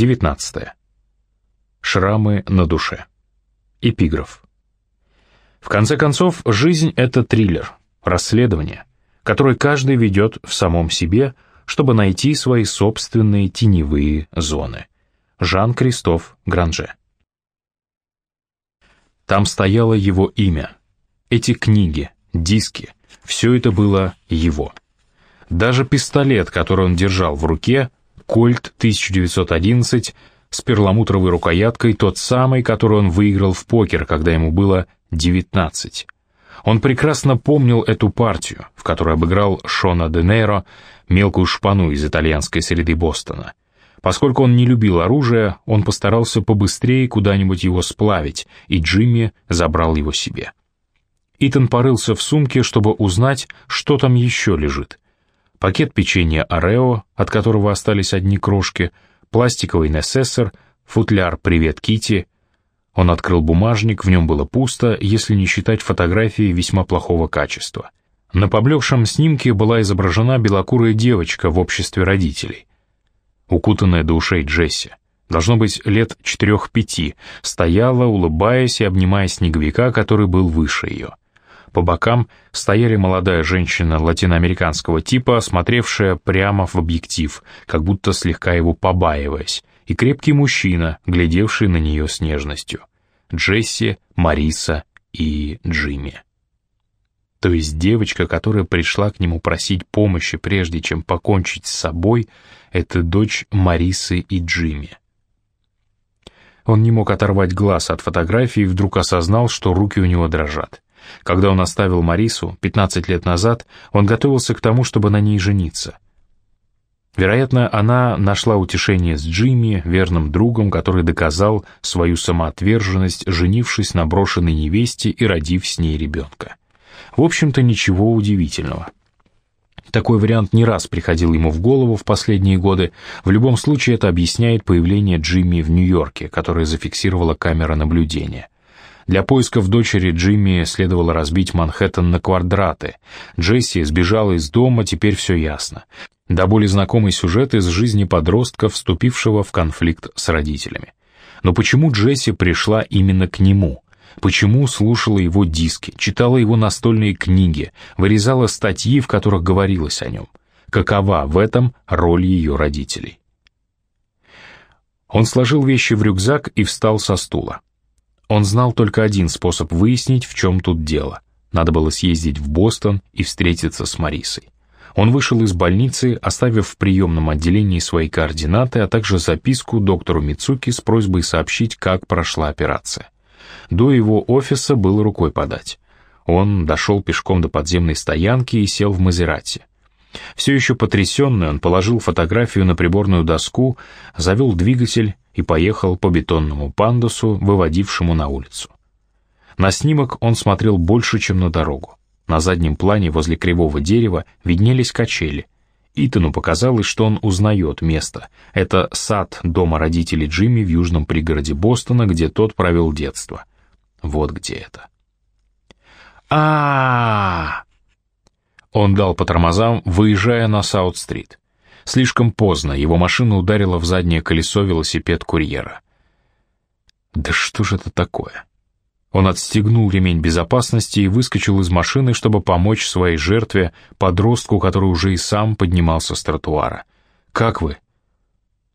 19. Шрамы на душе. Эпиграф. В конце концов, жизнь — это триллер, расследование, которое каждый ведет в самом себе, чтобы найти свои собственные теневые зоны. Жан-Кристоф Гранже. Там стояло его имя. Эти книги, диски, все это было его. Даже пистолет, который он держал в руке, Кольт 1911 с перламутровой рукояткой, тот самый, который он выиграл в покер, когда ему было 19. Он прекрасно помнил эту партию, в которой обыграл Шона де Нейро, мелкую шпану из итальянской среды Бостона. Поскольку он не любил оружие, он постарался побыстрее куда-нибудь его сплавить, и Джимми забрал его себе. Итан порылся в сумке, чтобы узнать, что там еще лежит. Пакет печенья Орео, от которого остались одни крошки, пластиковый Несессор, футляр «Привет, Кити. Он открыл бумажник, в нем было пусто, если не считать фотографии весьма плохого качества. На поблекшем снимке была изображена белокурая девочка в обществе родителей укутанная до ушей Джесси. Должно быть, лет четырех-пяти, стояла, улыбаясь и обнимая снеговика, который был выше ее. По бокам стояли молодая женщина латиноамериканского типа, смотревшая прямо в объектив, как будто слегка его побаиваясь, и крепкий мужчина, глядевший на нее с нежностью. Джесси, Мариса и Джимми. То есть девочка, которая пришла к нему просить помощи, прежде чем покончить с собой, это дочь Марисы и Джимми. Он не мог оторвать глаз от фотографии и вдруг осознал, что руки у него дрожат. Когда он оставил Марису 15 лет назад, он готовился к тому, чтобы на ней жениться. Вероятно, она нашла утешение с Джимми, верным другом, который доказал свою самоотверженность, женившись на брошенной невесте и родив с ней ребенка. В общем-то, ничего удивительного. Такой вариант не раз приходил ему в голову в последние годы. В любом случае это объясняет появление Джимми в Нью-Йорке, которое зафиксировала камера наблюдения. Для поисков дочери Джимми следовало разбить Манхэттен на квадраты. Джесси сбежала из дома, теперь все ясно. До более знакомый сюжет из жизни подростка, вступившего в конфликт с родителями. Но почему Джесси пришла именно к нему? почему слушала его диски, читала его настольные книги, вырезала статьи, в которых говорилось о нем. Какова в этом роль ее родителей? Он сложил вещи в рюкзак и встал со стула. Он знал только один способ выяснить, в чем тут дело. Надо было съездить в Бостон и встретиться с Марисой. Он вышел из больницы, оставив в приемном отделении свои координаты, а также записку доктору Мицуки с просьбой сообщить, как прошла операция. До его офиса было рукой подать. Он дошел пешком до подземной стоянки и сел в Мазерати. Все еще потрясенный, он положил фотографию на приборную доску, завел двигатель и поехал по бетонному пандусу, выводившему на улицу. На снимок он смотрел больше, чем на дорогу. На заднем плане возле кривого дерева виднелись качели. Итану показалось, что он узнает место. Это сад дома родителей Джимми в южном пригороде Бостона, где тот провел детство. Вот где это. а Он дал по тормозам, выезжая на Саут-стрит. Слишком поздно, его машина ударила в заднее колесо велосипед курьера. Да что же это такое? Он отстегнул ремень безопасности и выскочил из машины, чтобы помочь своей жертве, подростку, который уже и сам поднимался с тротуара. «Как вы?»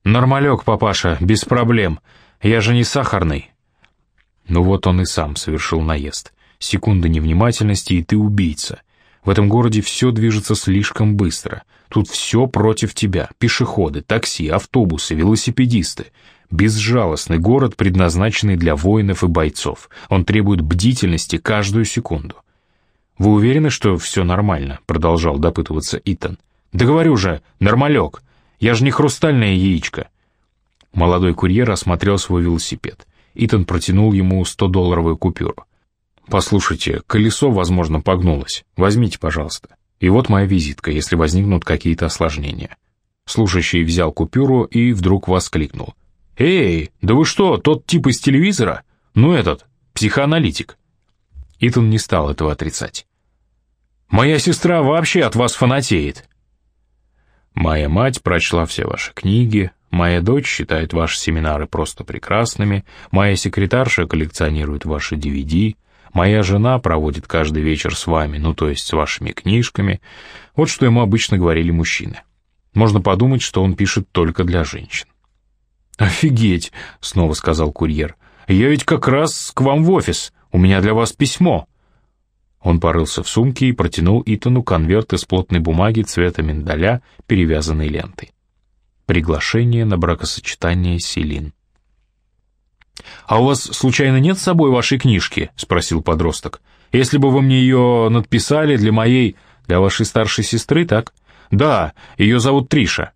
«Нормалек, папаша, без проблем. Я же не сахарный». Ну вот он и сам совершил наезд. Секунда невнимательности, и ты убийца. В этом городе все движется слишком быстро. Тут все против тебя. Пешеходы, такси, автобусы, велосипедисты. Безжалостный город, предназначенный для воинов и бойцов. Он требует бдительности каждую секунду. «Вы уверены, что все нормально?» — продолжал допытываться Итан. «Да говорю же, нормалек. Я же не хрустальное яичко». Молодой курьер осмотрел свой велосипед. Итан протянул ему 100-долларовую купюру. «Послушайте, колесо, возможно, погнулось. Возьмите, пожалуйста. И вот моя визитка, если возникнут какие-то осложнения». Слушающий взял купюру и вдруг воскликнул. «Эй, да вы что, тот тип из телевизора? Ну этот, психоаналитик». Итан не стал этого отрицать. «Моя сестра вообще от вас фанатеет». «Моя мать прочла все ваши книги, Моя дочь считает ваши семинары просто прекрасными, моя секретарша коллекционирует ваши DVD, моя жена проводит каждый вечер с вами, ну то есть с вашими книжками. Вот что ему обычно говорили мужчины. Можно подумать, что он пишет только для женщин. «Офигеть!» — снова сказал курьер. «Я ведь как раз к вам в офис. У меня для вас письмо». Он порылся в сумке и протянул Итану конверт из плотной бумаги цвета миндаля, перевязанной лентой. Приглашение на бракосочетание Селин. «А у вас, случайно, нет с собой вашей книжки?» — спросил подросток. «Если бы вы мне ее надписали для моей... для вашей старшей сестры, так?» «Да, ее зовут Триша».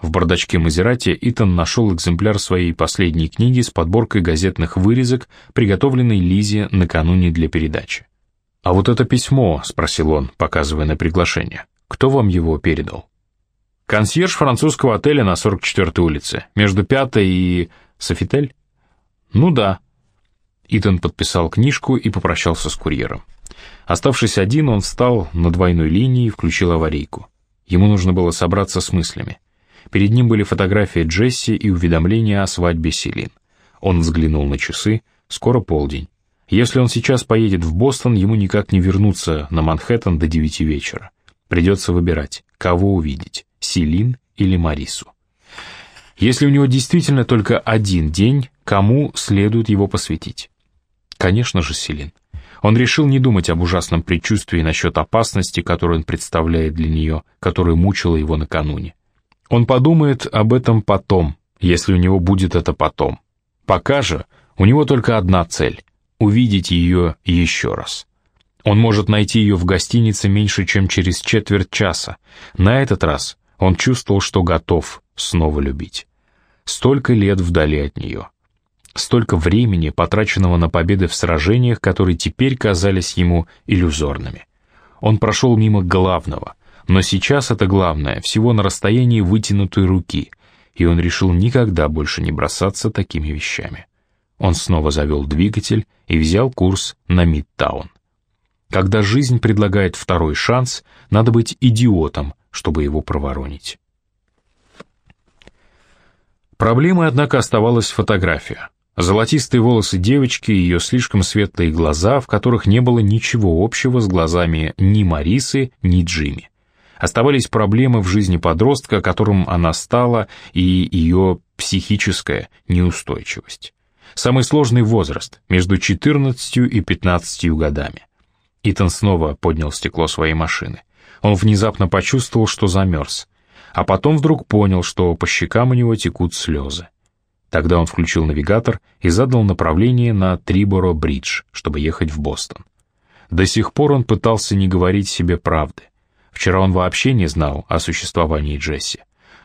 В бардачке Мазерати Итан нашел экземпляр своей последней книги с подборкой газетных вырезок, приготовленной Лизе накануне для передачи. «А вот это письмо», — спросил он, показывая на приглашение, — «кто вам его передал?» «Консьерж французского отеля на 44-й улице, между Пятой и... Софитель?» «Ну да». Итан подписал книжку и попрощался с курьером. Оставшись один, он встал на двойной линии и включил аварийку. Ему нужно было собраться с мыслями. Перед ним были фотографии Джесси и уведомления о свадьбе Селин. Он взглянул на часы, скоро полдень. Если он сейчас поедет в Бостон, ему никак не вернуться на Манхэттен до девяти вечера. Придется выбирать, кого увидеть, Селин или Марису. Если у него действительно только один день, кому следует его посвятить? Конечно же, Селин. Он решил не думать об ужасном предчувствии насчет опасности, которую он представляет для нее, которая мучила его накануне. Он подумает об этом потом, если у него будет это потом. Пока же у него только одна цель увидеть ее еще раз. Он может найти ее в гостинице меньше, чем через четверть часа. На этот раз он чувствовал, что готов снова любить. Столько лет вдали от нее. Столько времени, потраченного на победы в сражениях, которые теперь казались ему иллюзорными. Он прошел мимо главного, но сейчас это главное всего на расстоянии вытянутой руки, и он решил никогда больше не бросаться такими вещами. Он снова завел двигатель и взял курс на Мидтаун. Когда жизнь предлагает второй шанс, надо быть идиотом, чтобы его проворонить. Проблемой, однако, оставалась фотография. Золотистые волосы девочки и ее слишком светлые глаза, в которых не было ничего общего с глазами ни Марисы, ни Джимми. Оставались проблемы в жизни подростка, которым она стала, и ее психическая неустойчивость самый сложный возраст, между 14 и 15 годами. Итан снова поднял стекло своей машины. Он внезапно почувствовал, что замерз, а потом вдруг понял, что по щекам у него текут слезы. Тогда он включил навигатор и задал направление на Триборо-Бридж, чтобы ехать в Бостон. До сих пор он пытался не говорить себе правды. Вчера он вообще не знал о существовании Джесси.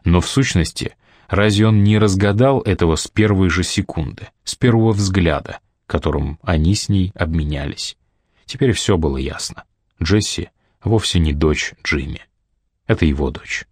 Но в сущности Разве он не разгадал этого с первой же секунды, с первого взгляда, которым они с ней обменялись? Теперь все было ясно. Джесси вовсе не дочь Джимми. Это его дочь.